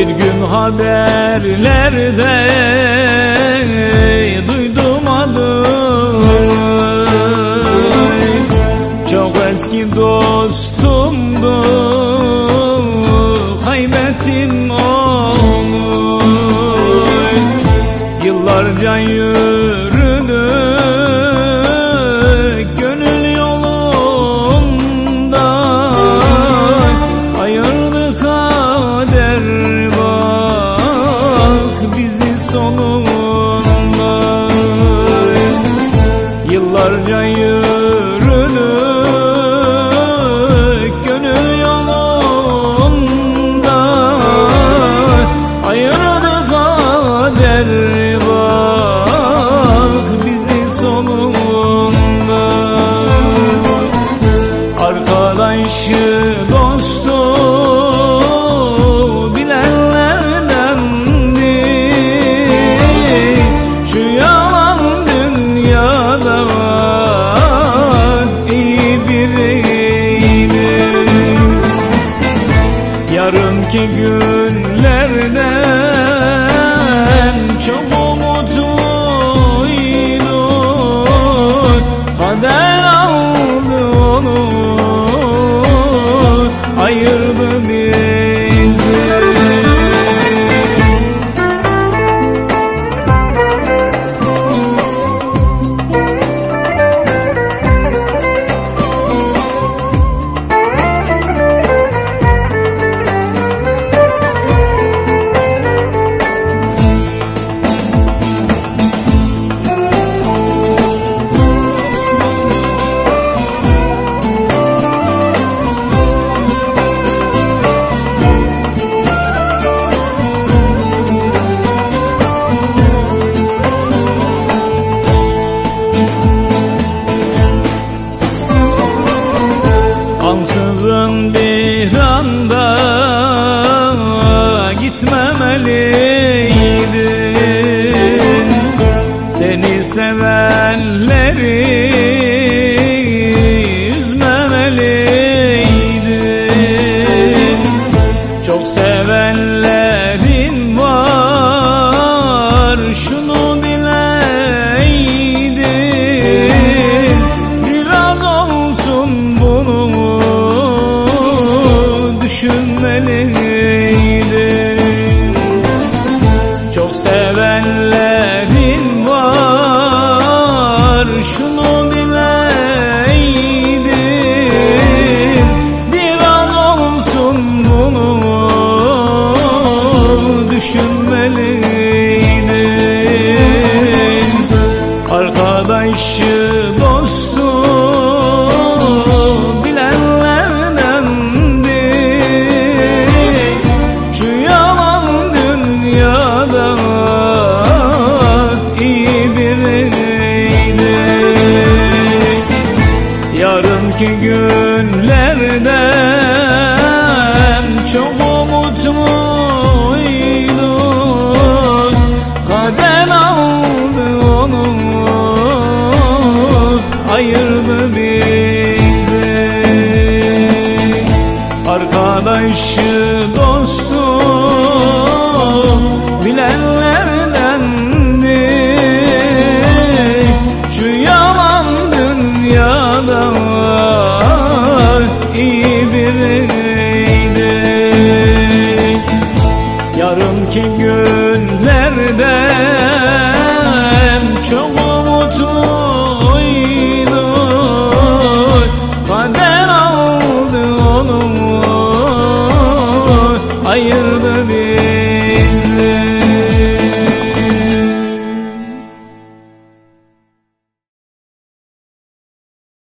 Bir gün haberlerde duydum adını. Çok eski dostumdu kaybettim onu. Yıllarca yürüdüm todo Aman bir anda gitmemeliydin Seni sevenlerin eski günlerde dedem çok umutluydu Kader aldı onu ayırdı bir